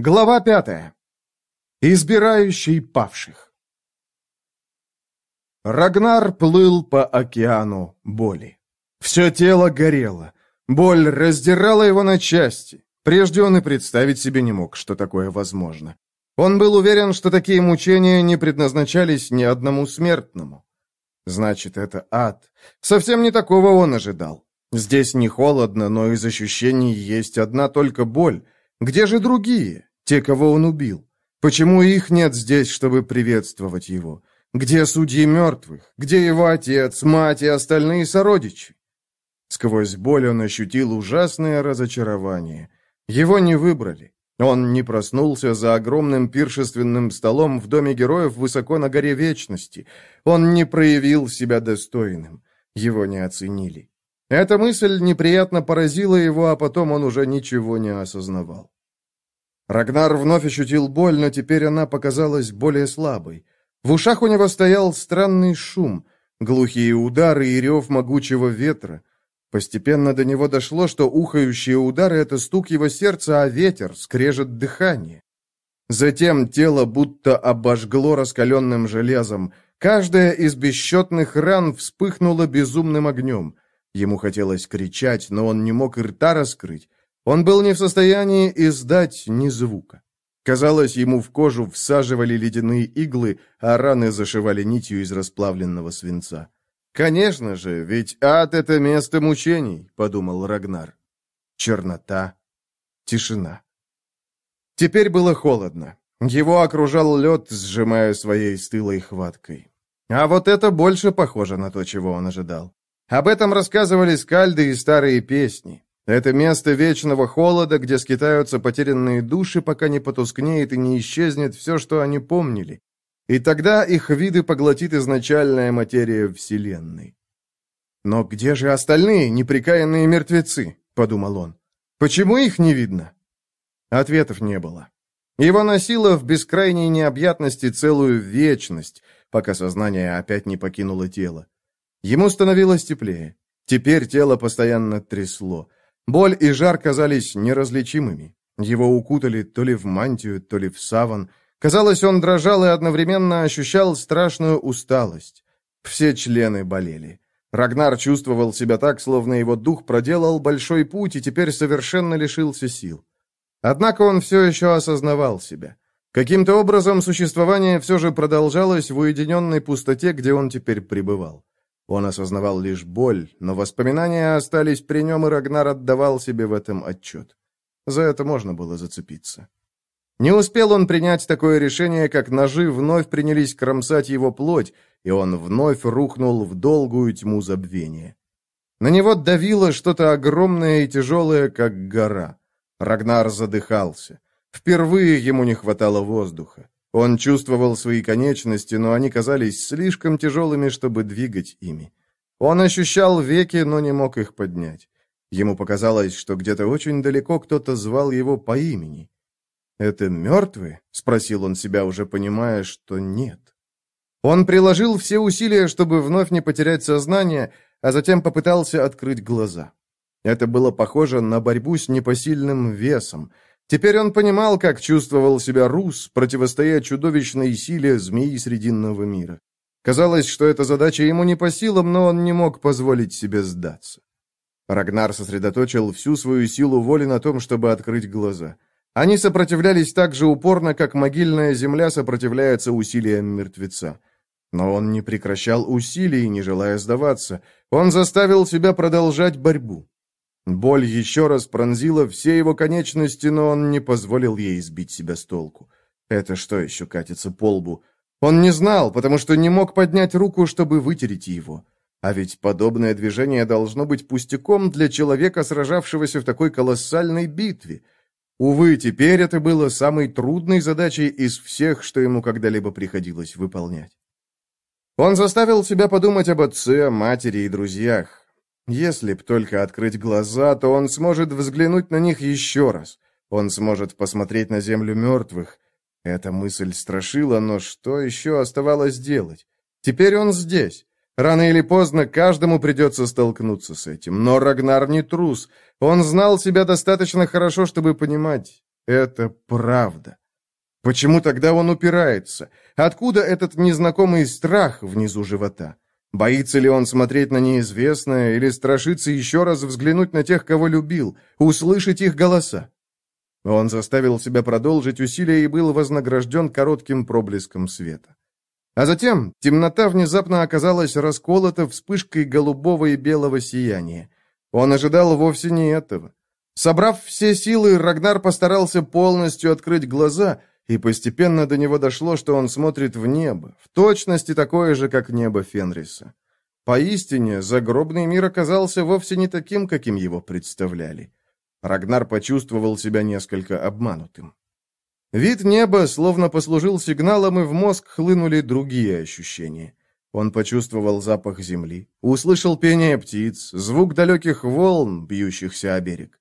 Глава пятая. Избирающий павших. Рагнар плыл по океану боли. Все тело горело. Боль раздирала его на части. Прежде он и представить себе не мог, что такое возможно. Он был уверен, что такие мучения не предназначались ни одному смертному. Значит, это ад. Совсем не такого он ожидал. Здесь не холодно, но из ощущений есть одна только боль. Где же другие? Те, кого он убил. Почему их нет здесь, чтобы приветствовать его? Где судьи мертвых? Где его отец, мать и остальные сородичи? Сквозь боль он ощутил ужасное разочарование. Его не выбрали. Он не проснулся за огромным пиршественным столом в Доме героев высоко на горе Вечности. Он не проявил себя достойным. Его не оценили. Эта мысль неприятно поразила его, а потом он уже ничего не осознавал. Рагнар вновь ощутил боль, но теперь она показалась более слабой. В ушах у него стоял странный шум, глухие удары и рев могучего ветра. Постепенно до него дошло, что ухающие удары — это стук его сердца, а ветер скрежет дыхание. Затем тело будто обожгло раскаленным железом. Каждая из бесчетных ран вспыхнула безумным огнем. Ему хотелось кричать, но он не мог и рта раскрыть. Он был не в состоянии издать ни звука. Казалось, ему в кожу всаживали ледяные иглы, а раны зашивали нитью из расплавленного свинца. «Конечно же, ведь ад — это место мучений», — подумал Рагнар. Чернота, тишина. Теперь было холодно. Его окружал лед, сжимая своей стылой хваткой. А вот это больше похоже на то, чего он ожидал. Об этом рассказывали скальды и старые песни. Это место вечного холода, где скитаются потерянные души, пока не потускнеет и не исчезнет все, что они помнили. И тогда их виды поглотит изначальная материя Вселенной. «Но где же остальные неприкаянные мертвецы?» — подумал он. «Почему их не видно?» Ответов не было. Его носило в бескрайней необъятности целую вечность, пока сознание опять не покинуло тело. Ему становилось теплее. Теперь тело постоянно трясло. Боль и жар казались неразличимыми. Его укутали то ли в мантию, то ли в саван. Казалось, он дрожал и одновременно ощущал страшную усталость. Все члены болели. Рагнар чувствовал себя так, словно его дух проделал большой путь и теперь совершенно лишился сил. Однако он все еще осознавал себя. Каким-то образом существование все же продолжалось в уединенной пустоте, где он теперь пребывал. Он осознавал лишь боль, но воспоминания остались при нем, и Рагнар отдавал себе в этом отчет. За это можно было зацепиться. Не успел он принять такое решение, как ножи вновь принялись кромсать его плоть, и он вновь рухнул в долгую тьму забвения. На него давило что-то огромное и тяжелое, как гора. Рагнар задыхался. Впервые ему не хватало воздуха. Он чувствовал свои конечности, но они казались слишком тяжелыми, чтобы двигать ими. Он ощущал веки, но не мог их поднять. Ему показалось, что где-то очень далеко кто-то звал его по имени. «Это мертвые?» — спросил он себя, уже понимая, что нет. Он приложил все усилия, чтобы вновь не потерять сознание, а затем попытался открыть глаза. Это было похоже на борьбу с непосильным весом — Теперь он понимал, как чувствовал себя Рус, противостоя чудовищной силе змеи Срединного мира. Казалось, что эта задача ему не по силам, но он не мог позволить себе сдаться. Рагнар сосредоточил всю свою силу воли на том, чтобы открыть глаза. Они сопротивлялись так же упорно, как могильная земля сопротивляется усилиям мертвеца. Но он не прекращал усилий, не желая сдаваться. Он заставил себя продолжать борьбу. Боль еще раз пронзила все его конечности, но он не позволил ей сбить себя с толку. Это что еще катится по лбу? Он не знал, потому что не мог поднять руку, чтобы вытереть его. А ведь подобное движение должно быть пустяком для человека, сражавшегося в такой колоссальной битве. Увы, теперь это было самой трудной задачей из всех, что ему когда-либо приходилось выполнять. Он заставил себя подумать об отце, матери и друзьях. Если б только открыть глаза, то он сможет взглянуть на них еще раз. Он сможет посмотреть на землю мертвых. Эта мысль страшила, но что еще оставалось делать? Теперь он здесь. Рано или поздно каждому придется столкнуться с этим. Но Рагнар не трус. Он знал себя достаточно хорошо, чтобы понимать. это правда. Почему тогда он упирается? Откуда этот незнакомый страх внизу живота? Боится ли он смотреть на неизвестное или страшится еще раз взглянуть на тех, кого любил, услышать их голоса? Он заставил себя продолжить усилия и был вознагражден коротким проблеском света. А затем темнота внезапно оказалась расколота вспышкой голубого и белого сияния. Он ожидал вовсе не этого. Собрав все силы, Рагнар постарался полностью открыть глаза, и постепенно до него дошло, что он смотрит в небо, в точности такое же, как небо Фенриса. Поистине, загробный мир оказался вовсе не таким, каким его представляли. Рагнар почувствовал себя несколько обманутым. Вид неба словно послужил сигналом, и в мозг хлынули другие ощущения. Он почувствовал запах земли, услышал пение птиц, звук далеких волн, бьющихся о берег.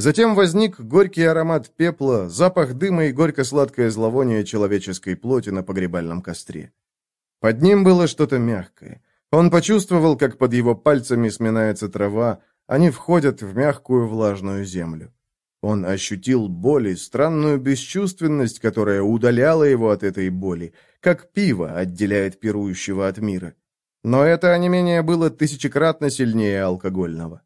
Затем возник горький аромат пепла, запах дыма и горько-сладкое зловоние человеческой плоти на погребальном костре. Под ним было что-то мягкое. Он почувствовал, как под его пальцами сминается трава, они входят в мягкую влажную землю. Он ощутил боль и странную бесчувственность, которая удаляла его от этой боли, как пиво отделяет пирующего от мира. Но это онемение было тысячекратно сильнее алкогольного.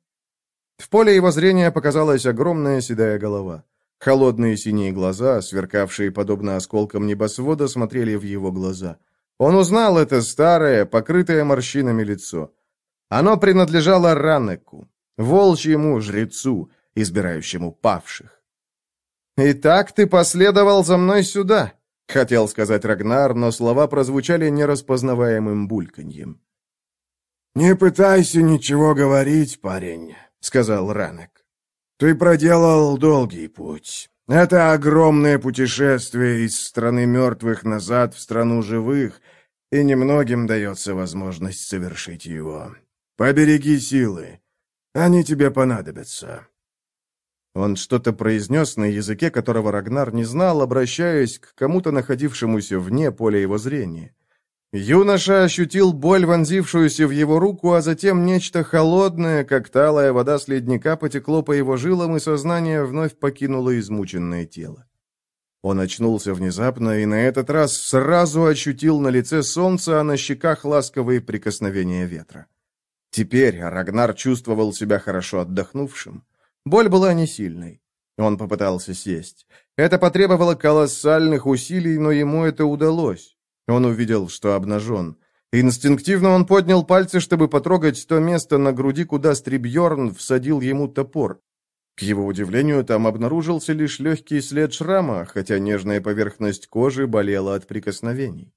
В поле его зрения показалась огромная седая голова. Холодные синие глаза, сверкавшие подобно осколкам небосвода, смотрели в его глаза. Он узнал это старое, покрытое морщинами лицо. Оно принадлежало Ранеку, волчьему жрецу, избирающему павших. «Итак ты последовал за мной сюда», — хотел сказать Рагнар, но слова прозвучали нераспознаваемым бульканьем. «Не пытайся ничего говорить, парень», — сказал Ранек. «Ты проделал долгий путь. Это огромное путешествие из страны мертвых назад в страну живых, и немногим дается возможность совершить его. Побереги силы. Они тебе понадобятся». Он что-то произнес на языке, которого Рагнар не знал, обращаясь к кому-то, находившемуся вне поля его зрения. Юноша ощутил боль, вонзившуюся в его руку, а затем нечто холодное, как талая вода с ледника, потекло по его жилам, и сознание вновь покинуло измученное тело. Он очнулся внезапно и на этот раз сразу ощутил на лице солнце, а на щеках ласковые прикосновения ветра. Теперь Рагнар чувствовал себя хорошо отдохнувшим. Боль была не сильной. Он попытался сесть. Это потребовало колоссальных усилий, но ему это удалось. Он увидел, что обнажен. Инстинктивно он поднял пальцы, чтобы потрогать то место на груди, куда Стрибьерн всадил ему топор. К его удивлению, там обнаружился лишь легкий след шрама, хотя нежная поверхность кожи болела от прикосновений.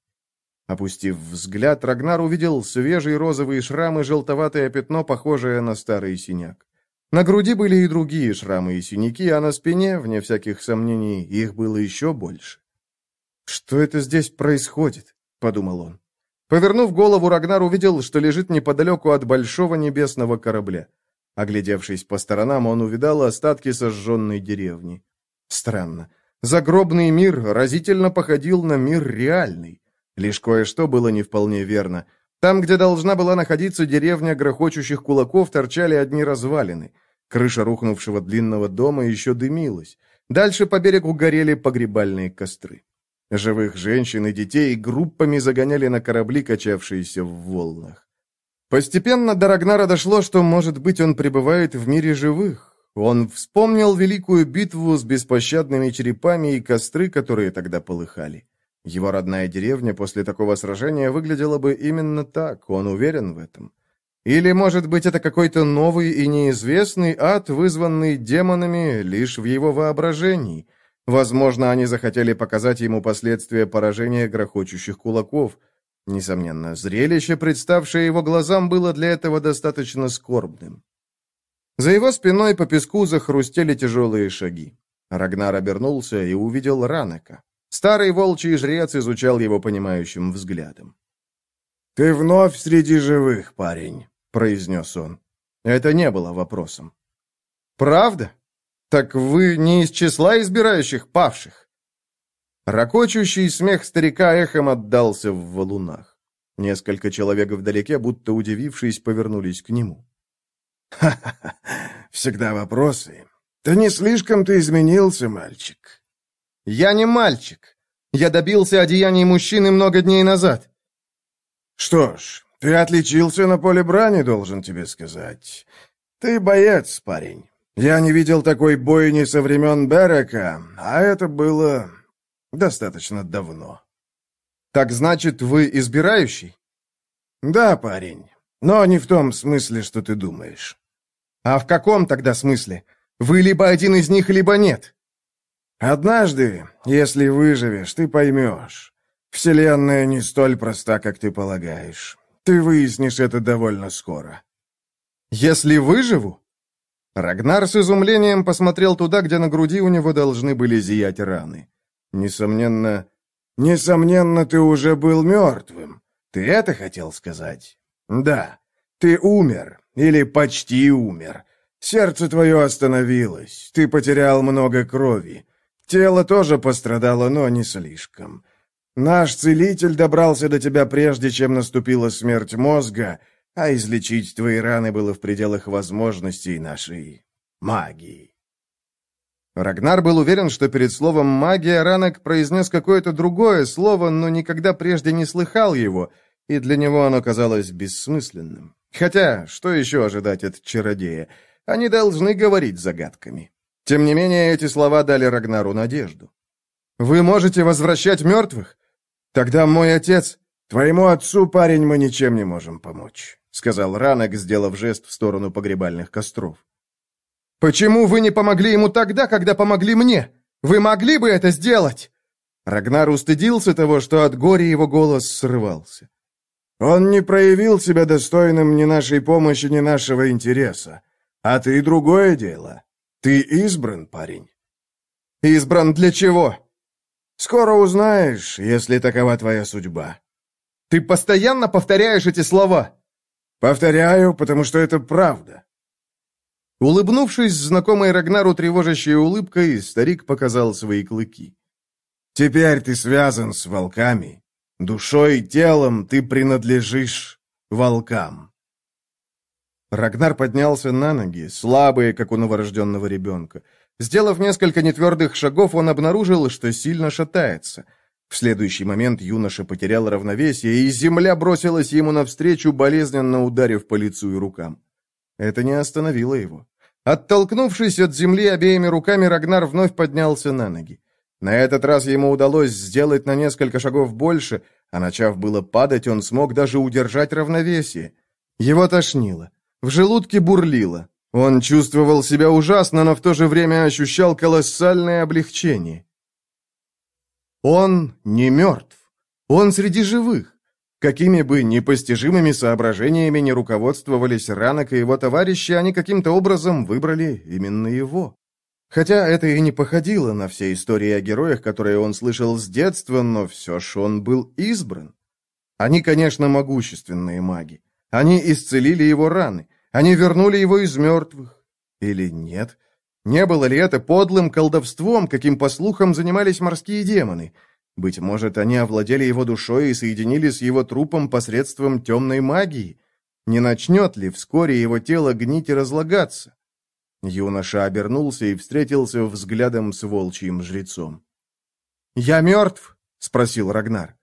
Опустив взгляд, Рагнар увидел свежий розовый шрам и желтоватое пятно, похожее на старый синяк. На груди были и другие шрамы и синяки, а на спине, вне всяких сомнений, их было еще больше. «Что это здесь происходит?» — подумал он. Повернув голову, Рагнар увидел, что лежит неподалеку от большого небесного корабля. Оглядевшись по сторонам, он увидал остатки сожженной деревни. Странно. Загробный мир разительно походил на мир реальный. Лишь кое-что было не вполне верно. Там, где должна была находиться деревня грохочущих кулаков, торчали одни развалины. Крыша рухнувшего длинного дома еще дымилась. Дальше по берегу горели погребальные костры. Живых женщин и детей группами загоняли на корабли, качавшиеся в волнах. Постепенно до Рагнара дошло, что, может быть, он пребывает в мире живых. Он вспомнил великую битву с беспощадными черепами и костры, которые тогда полыхали. Его родная деревня после такого сражения выглядела бы именно так, он уверен в этом. Или, может быть, это какой-то новый и неизвестный ад, вызванный демонами лишь в его воображении. Возможно, они захотели показать ему последствия поражения грохочущих кулаков. Несомненно, зрелище, представшее его глазам, было для этого достаточно скорбным. За его спиной по песку захрустели тяжелые шаги. Рагнар обернулся и увидел Ранека. Старый волчий жрец изучал его понимающим взглядом. «Ты вновь среди живых, парень», — произнес он. Это не было вопросом. «Правда? Так вы не из числа избирающих павших?» Рокочущий смех старика эхом отдался в валунах. Несколько человек вдалеке, будто удивившись, повернулись к нему. «Ха-ха-ха! Всегда вопросы. Да не слишком ты изменился, мальчик. Я не мальчик. Я добился одеяний мужчины много дней назад». «Что ж, ты отличился на поле брани, должен тебе сказать. Ты боец, парень. Я не видел такой бойни со времен Берека, а это было достаточно давно». «Так значит, вы избирающий?» «Да, парень, но не в том смысле, что ты думаешь». «А в каком тогда смысле? Вы либо один из них, либо нет». «Однажды, если выживешь, ты поймешь. Вселенная не столь проста, как ты полагаешь. Ты выяснишь это довольно скоро». «Если выживу?» Рагнар с изумлением посмотрел туда, где на груди у него должны были зиять раны. Несомненно... «Несомненно, ты уже был мертвым. Ты это хотел сказать?» «Да. Ты умер. Или почти умер. Сердце твое остановилось. Ты потерял много крови. Тело тоже пострадало, но не слишком. Наш целитель добрался до тебя прежде, чем наступила смерть мозга, а излечить твои раны было в пределах возможностей нашей магии. Рагнар был уверен, что перед словом «магия» Ранок произнес какое-то другое слово, но никогда прежде не слыхал его, и для него оно казалось бессмысленным. Хотя, что еще ожидать от чародея? Они должны говорить загадками. Тем не менее, эти слова дали Рагнару надежду. «Вы можете возвращать мертвых? Тогда мой отец...» «Твоему отцу, парень, мы ничем не можем помочь», — сказал Ранок, сделав жест в сторону погребальных костров. «Почему вы не помогли ему тогда, когда помогли мне? Вы могли бы это сделать?» Рагнар устыдился того, что от горя его голос срывался. «Он не проявил себя достойным ни нашей помощи, ни нашего интереса. А ты другое дело. Ты избран, парень. Избран для чего? Скоро узнаешь, если такова твоя судьба. Ты постоянно повторяешь эти слова. Повторяю, потому что это правда. Улыбнувшись знакомой Рагнару тревожащей улыбкой, старик показал свои клыки. «Теперь ты связан с волками. Душой и телом ты принадлежишь волкам». Рагнар поднялся на ноги, слабые, как у новорожденного ребенка. Сделав несколько нетвердых шагов, он обнаружил, что сильно шатается. В следующий момент юноша потерял равновесие, и земля бросилась ему навстречу, болезненно ударив по лицу и рукам. Это не остановило его. Оттолкнувшись от земли обеими руками, Рагнар вновь поднялся на ноги. На этот раз ему удалось сделать на несколько шагов больше, а начав было падать, он смог даже удержать равновесие. Его тошнило. В желудке бурлило. Он чувствовал себя ужасно, но в то же время ощущал колоссальное облегчение. Он не мертв. Он среди живых. Какими бы непостижимыми соображениями не руководствовались Ранок и его товарищи, они каким-то образом выбрали именно его. Хотя это и не походило на все истории о героях, которые он слышал с детства, но все же он был избран. Они, конечно, могущественные маги. Они исцелили его раны. Они вернули его из мертвых. Или нет? Не было ли это подлым колдовством, каким, по слухам, занимались морские демоны? Быть может, они овладели его душой и соединили с его трупом посредством темной магии? Не начнет ли вскоре его тело гнить и разлагаться? Юноша обернулся и встретился взглядом с волчьим жрецом. «Я мертв?» — спросил Рагнар.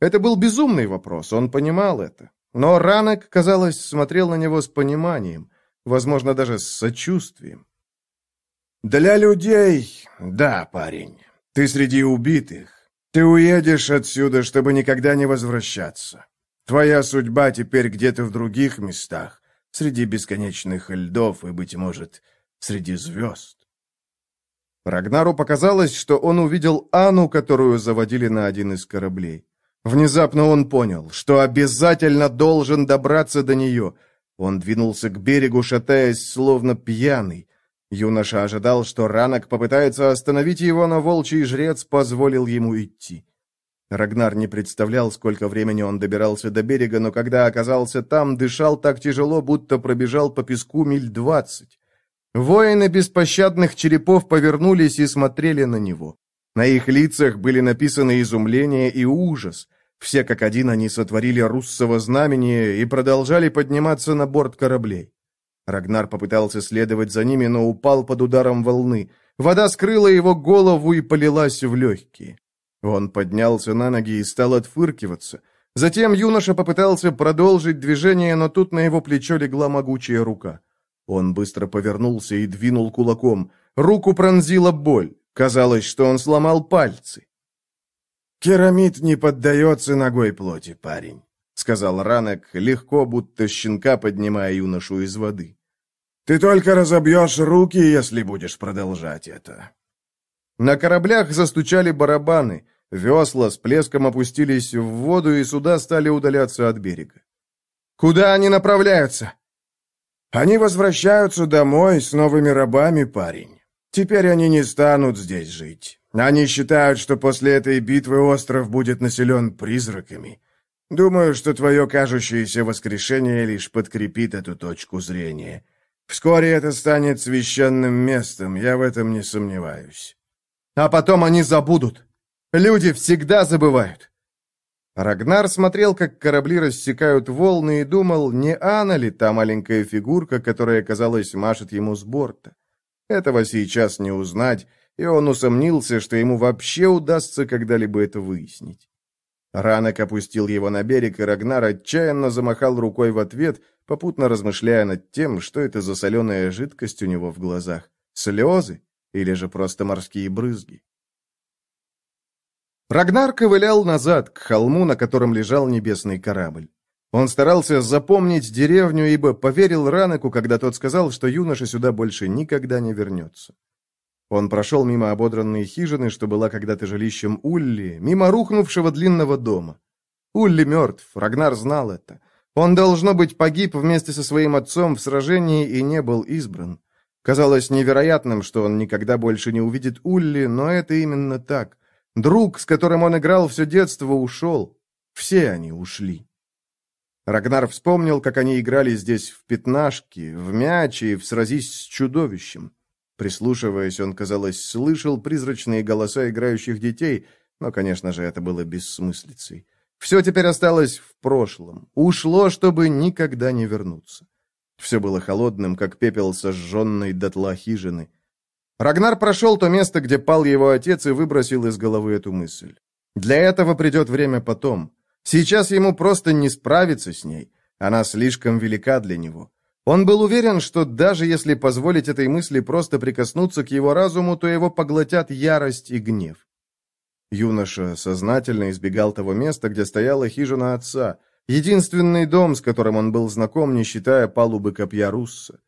Это был безумный вопрос, он понимал это. Но Ранок, казалось, смотрел на него с пониманием, возможно, даже с сочувствием. «Для людей, да, парень. Ты среди убитых. Ты уедешь отсюда, чтобы никогда не возвращаться. Твоя судьба теперь где-то в других местах, среди бесконечных льдов и, быть может, среди звезд». Рагнару показалось, что он увидел Анну, которую заводили на один из кораблей. Внезапно он понял, что обязательно должен добраться до нее. Он двинулся к берегу, шатаясь, словно пьяный. Юноша ожидал, что Ранок попытается остановить его, но волчий жрец позволил ему идти. Рагнар не представлял, сколько времени он добирался до берега, но когда оказался там, дышал так тяжело, будто пробежал по песку миль двадцать. Воины беспощадных черепов повернулись и смотрели на него. На их лицах были написаны изумление и ужас. Все как один они сотворили руссово знамение и продолжали подниматься на борт кораблей. Рагнар попытался следовать за ними, но упал под ударом волны. Вода скрыла его голову и полилась в легкие. Он поднялся на ноги и стал отфыркиваться. Затем юноша попытался продолжить движение, но тут на его плечо легла могучая рука. Он быстро повернулся и двинул кулаком. Руку пронзила боль. Казалось, что он сломал пальцы. «Керамид не поддается ногой плоти, парень», — сказал Ранек, легко, будто щенка поднимая юношу из воды. «Ты только разобьешь руки, если будешь продолжать это». На кораблях застучали барабаны, весла с плеском опустились в воду, и суда стали удаляться от берега. «Куда они направляются?» «Они возвращаются домой с новыми рабами, парень. Теперь они не станут здесь жить. Они считают, что после этой битвы остров будет населен призраками. Думаю, что твое кажущееся воскрешение лишь подкрепит эту точку зрения. Вскоре это станет священным местом, я в этом не сомневаюсь. А потом они забудут. Люди всегда забывают. Рагнар смотрел, как корабли рассекают волны, и думал, не Анна ли та маленькая фигурка, которая, казалось, машет ему с борта. Этого сейчас не узнать, и он усомнился, что ему вообще удастся когда-либо это выяснить. Ранок опустил его на берег, и Рагнар отчаянно замахал рукой в ответ, попутно размышляя над тем, что это за соленая жидкость у него в глазах. Слезы? Или же просто морские брызги? Рагнар ковылял назад, к холму, на котором лежал небесный корабль. Он старался запомнить деревню, ибо поверил Ранеку, когда тот сказал, что юноша сюда больше никогда не вернется. Он прошел мимо ободранной хижины, что была когда-то жилищем Улли, мимо рухнувшего длинного дома. Улли мертв, Рагнар знал это. Он, должно быть, погиб вместе со своим отцом в сражении и не был избран. Казалось невероятным, что он никогда больше не увидит Улли, но это именно так. Друг, с которым он играл все детство, ушел. Все они ушли. Рагнар вспомнил, как они играли здесь в пятнашки, в мяч и в сразись с чудовищем. Прислушиваясь, он, казалось, слышал призрачные голоса играющих детей, но, конечно же, это было бессмыслицей. Все теперь осталось в прошлом, ушло, чтобы никогда не вернуться. Все было холодным, как пепел сожженной дотла хижины. Рагнар прошел то место, где пал его отец, и выбросил из головы эту мысль. Для этого придет время потом. Сейчас ему просто не справиться с ней. Она слишком велика для него. Он был уверен, что даже если позволить этой мысли просто прикоснуться к его разуму, то его поглотят ярость и гнев. Юноша сознательно избегал того места, где стояла хижина отца, единственный дом, с которым он был знаком, не считая палубы копья Русса.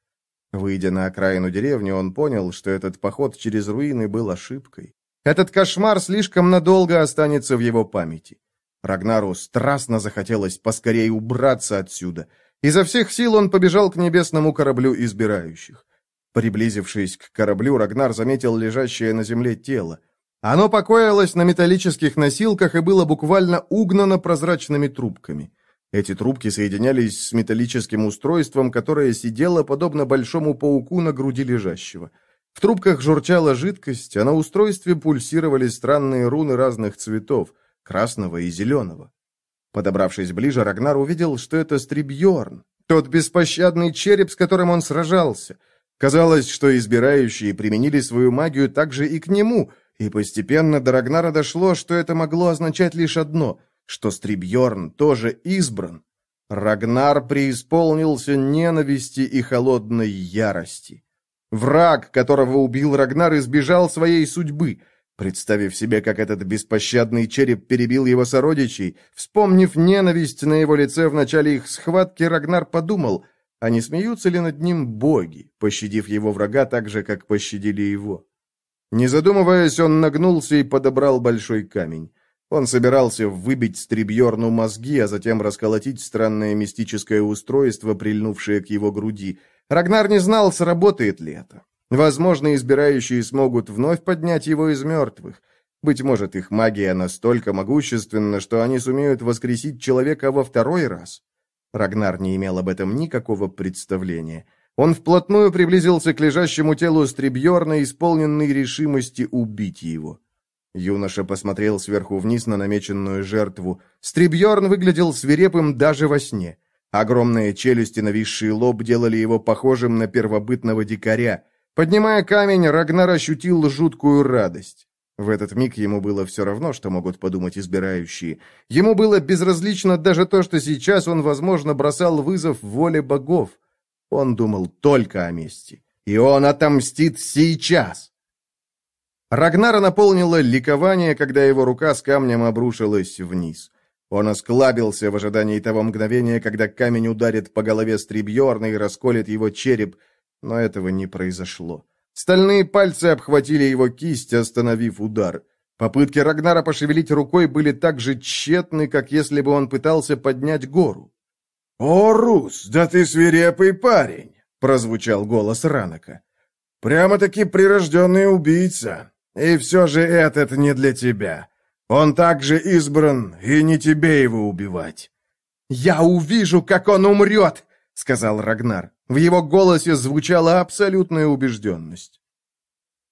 Выйдя на окраину деревни, он понял, что этот поход через руины был ошибкой. Этот кошмар слишком надолго останется в его памяти. Рагнару страстно захотелось поскорее убраться отсюда — Изо всех сил он побежал к небесному кораблю избирающих. Приблизившись к кораблю, Рагнар заметил лежащее на земле тело. Оно покоилось на металлических носилках и было буквально угнано прозрачными трубками. Эти трубки соединялись с металлическим устройством, которое сидело подобно большому пауку на груди лежащего. В трубках журчала жидкость, а на устройстве пульсировали странные руны разных цветов, красного и зеленого. Подобравшись ближе, Рагнар увидел, что это Стрибьорн, тот беспощадный череп, с которым он сражался. Казалось, что избирающие применили свою магию также и к нему, и постепенно до Рагнара дошло, что это могло означать лишь одно, что Стрибьорн тоже избран. Рагнар преисполнился ненависти и холодной ярости. Враг, которого убил Рагнар, избежал своей судьбы — Представив себе, как этот беспощадный череп перебил его сородичей, вспомнив ненависть на его лице в начале их схватки, Рагнар подумал, а не смеются ли над ним боги, пощадив его врага так же, как пощадили его. Не задумываясь, он нагнулся и подобрал большой камень. Он собирался выбить Стрибьерну мозги, а затем расколотить странное мистическое устройство, прильнувшее к его груди. Рагнар не знал, сработает ли это. Возможно, избирающие смогут вновь поднять его из мертвых. Быть может, их магия настолько могущественна, что они сумеют воскресить человека во второй раз. Рагнар не имел об этом никакого представления. Он вплотную приблизился к лежащему телу Стрибьерна, исполненной решимости убить его. Юноша посмотрел сверху вниз на намеченную жертву. Стрибьерн выглядел свирепым даже во сне. Огромные челюсти, нависшие лоб, делали его похожим на первобытного дикаря. Поднимая камень, Рагнар ощутил жуткую радость. В этот миг ему было все равно, что могут подумать избирающие. Ему было безразлично даже то, что сейчас он, возможно, бросал вызов воле богов. Он думал только о мести. И он отомстит сейчас. Рагнара наполнило ликование, когда его рука с камнем обрушилась вниз. Он осклабился в ожидании того мгновения, когда камень ударит по голове Стрибьорна и расколет его череп, но этого не произошло. Стальные пальцы обхватили его кисть, остановив удар. Попытки Рагнара пошевелить рукой были так же тщетны, как если бы он пытался поднять гору. «О, Рус, да ты свирепый парень!» — прозвучал голос Ранака. «Прямо-таки прирожденный убийца. И все же этот не для тебя. Он также избран, и не тебе его убивать». «Я увижу, как он умрет!» — сказал Рагнар. В его голосе звучала абсолютная убежденность.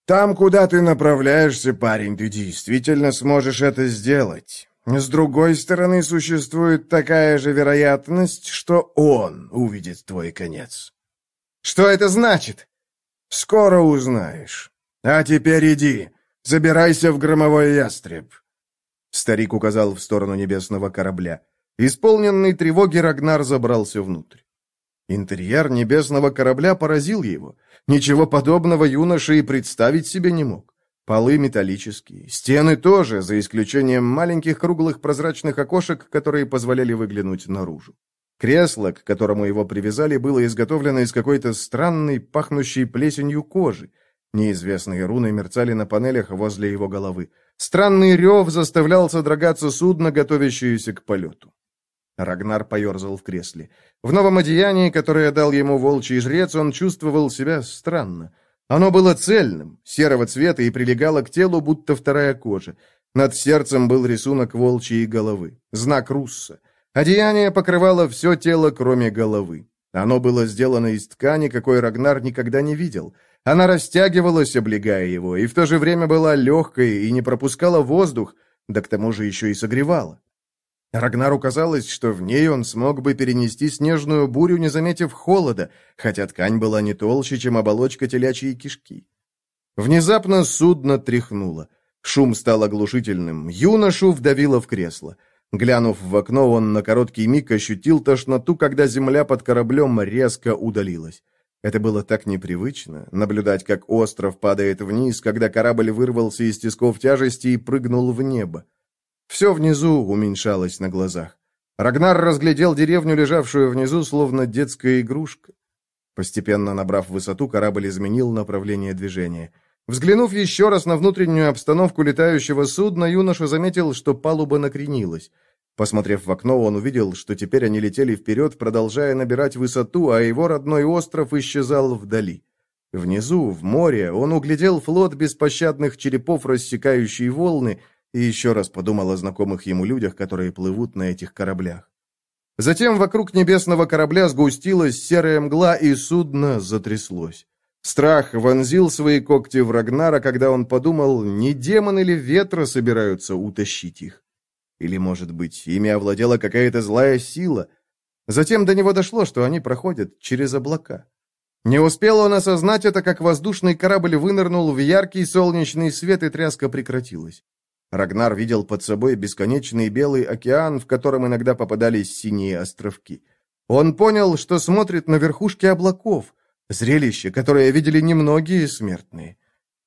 «Там, куда ты направляешься, парень, ты действительно сможешь это сделать. С другой стороны, существует такая же вероятность, что он увидит твой конец». «Что это значит?» «Скоро узнаешь. А теперь иди, забирайся в громовой ястреб». Старик указал в сторону небесного корабля. Исполненный тревоги Рагнар забрался внутрь. Интерьер небесного корабля поразил его. Ничего подобного юноша и представить себе не мог. Полы металлические, стены тоже, за исключением маленьких круглых прозрачных окошек, которые позволяли выглянуть наружу. Кресло, к которому его привязали, было изготовлено из какой-то странной, пахнущей плесенью кожи. Неизвестные руны мерцали на панелях возле его головы. Странный рев заставлял содрогаться судно, готовящееся к полету. Рагнар поерзал в кресле. В новом одеянии, которое дал ему волчий жрец, он чувствовал себя странно. Оно было цельным, серого цвета и прилегало к телу, будто вторая кожа. Над сердцем был рисунок волчьей головы, знак Русса. Одеяние покрывало все тело, кроме головы. Оно было сделано из ткани, какой Рагнар никогда не видел. Она растягивалась, облегая его, и в то же время была легкой и не пропускала воздух, да к тому же еще и согревала. Рагнару казалось, что в ней он смог бы перенести снежную бурю, не заметив холода, хотя ткань была не толще, чем оболочка телячьей кишки. Внезапно судно тряхнуло. Шум стал оглушительным. Юношу вдавило в кресло. Глянув в окно, он на короткий миг ощутил тошноту, когда земля под кораблем резко удалилась. Это было так непривычно, наблюдать, как остров падает вниз, когда корабль вырвался из тисков тяжести и прыгнул в небо. Все внизу уменьшалось на глазах. Рагнар разглядел деревню, лежавшую внизу, словно детская игрушка. Постепенно набрав высоту, корабль изменил направление движения. Взглянув еще раз на внутреннюю обстановку летающего судна, юноша заметил, что палуба накренилась. Посмотрев в окно, он увидел, что теперь они летели вперед, продолжая набирать высоту, а его родной остров исчезал вдали. Внизу, в море, он углядел флот беспощадных черепов, рассекающий волны, и еще раз подумал о знакомых ему людях, которые плывут на этих кораблях. Затем вокруг небесного корабля сгустилась серая мгла, и судно затряслось. Страх вонзил свои когти в Рагнара, когда он подумал, не демон или ветра собираются утащить их. Или, может быть, ими овладела какая-то злая сила. Затем до него дошло, что они проходят через облака. Не успел он осознать это, как воздушный корабль вынырнул в яркий солнечный свет, и тряска прекратилась. Рагнар видел под собой бесконечный белый океан, в котором иногда попадались синие островки. Он понял, что смотрит на верхушки облаков, зрелище, которое видели немногие смертные.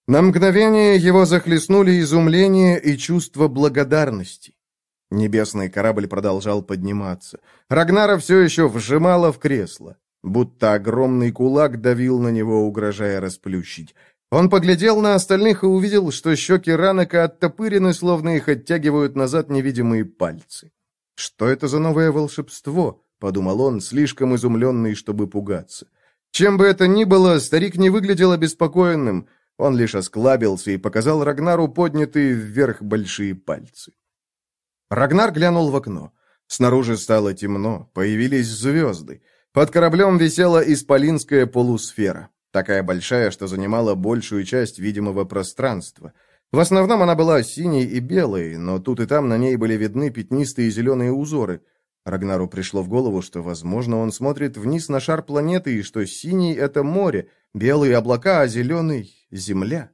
На мгновение его захлестнули изумление и чувство благодарности. Небесный корабль продолжал подниматься. Рагнара все еще вжимало в кресло, будто огромный кулак давил на него, угрожая расплющить. Он поглядел на остальных и увидел, что щеки Ранака оттопырены, словно их оттягивают назад невидимые пальцы. «Что это за новое волшебство?» — подумал он, слишком изумленный, чтобы пугаться. Чем бы это ни было, старик не выглядел обеспокоенным. Он лишь осклабился и показал Рагнару поднятые вверх большие пальцы. Рагнар глянул в окно. Снаружи стало темно, появились звезды. Под кораблем висела исполинская полусфера. Такая большая, что занимала большую часть видимого пространства. В основном она была синей и белой, но тут и там на ней были видны пятнистые зеленые узоры. Рагнару пришло в голову, что, возможно, он смотрит вниз на шар планеты, и что синий — это море, белые облака, а зеленый — земля.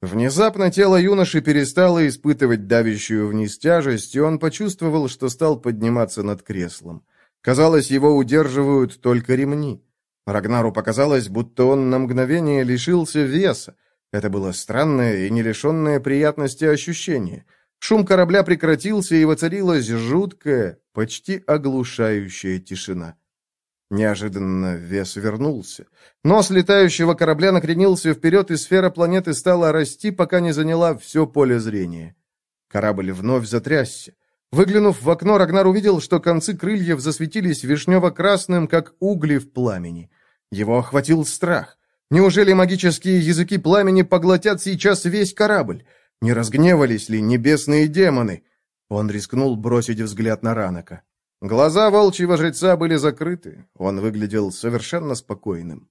Внезапно тело юноши перестало испытывать давящую вниз тяжесть, и он почувствовал, что стал подниматься над креслом. Казалось, его удерживают только ремни. Рагнару показалось, будто он на мгновение лишился веса. Это было странное и не лишенное приятности ощущение. Шум корабля прекратился, и воцарилась жуткая, почти оглушающая тишина. Неожиданно вес вернулся. Нос летающего корабля накренился вперед, и сфера планеты стала расти, пока не заняла все поле зрения. Корабль вновь затрясся. Выглянув в окно, Рагнар увидел, что концы крыльев засветились вишнево-красным, как угли в пламени. Его охватил страх. Неужели магические языки пламени поглотят сейчас весь корабль? Не разгневались ли небесные демоны? Он рискнул бросить взгляд на Ранака. Глаза волчьего жреца были закрыты, он выглядел совершенно спокойным.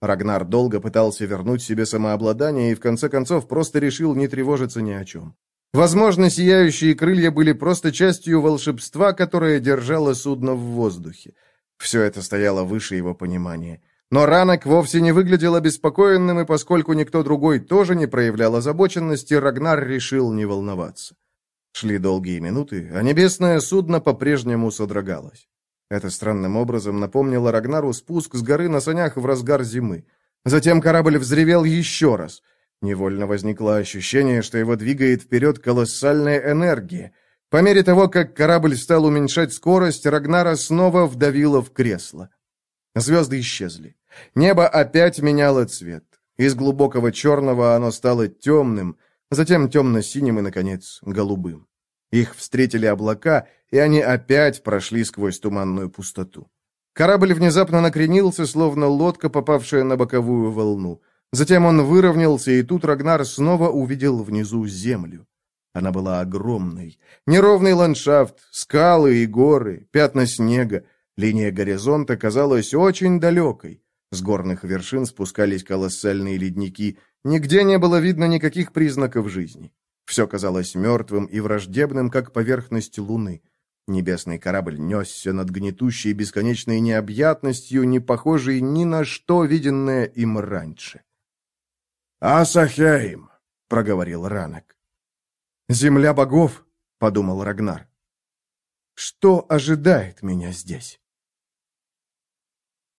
Рагнар долго пытался вернуть себе самообладание и в конце концов просто решил не тревожиться ни о чем. Возможно, сияющие крылья были просто частью волшебства, которое держало судно в воздухе. Все это стояло выше его понимания. Но Ранок вовсе не выглядел обеспокоенным, и поскольку никто другой тоже не проявлял озабоченности, Рагнар решил не волноваться. Шли долгие минуты, а небесное судно по-прежнему содрогалось. Это странным образом напомнило Рагнару спуск с горы на санях в разгар зимы. Затем корабль взревел еще раз. Невольно возникло ощущение, что его двигает вперед колоссальная энергия. По мере того, как корабль стал уменьшать скорость, Рагнара снова вдавило в кресло. Звезды исчезли. Небо опять меняло цвет. Из глубокого черного оно стало темным, затем темно-синим и, наконец, голубым. Их встретили облака, и они опять прошли сквозь туманную пустоту. Корабль внезапно накренился, словно лодка, попавшая на боковую волну. Затем он выровнялся, и тут Рагнар снова увидел внизу землю. Она была огромной. Неровный ландшафт, скалы и горы, пятна снега. Линия горизонта казалась очень далекой. С горных вершин спускались колоссальные ледники, Нигде не было видно никаких признаков жизни. Все казалось мертвым и враждебным, как поверхность луны. Небесный корабль несся над гнетущей бесконечной необъятностью, не похожей ни на что, виденное им раньше. «Асахейм!» — проговорил Ранок. «Земля богов!» — подумал Рагнар. «Что ожидает меня здесь?»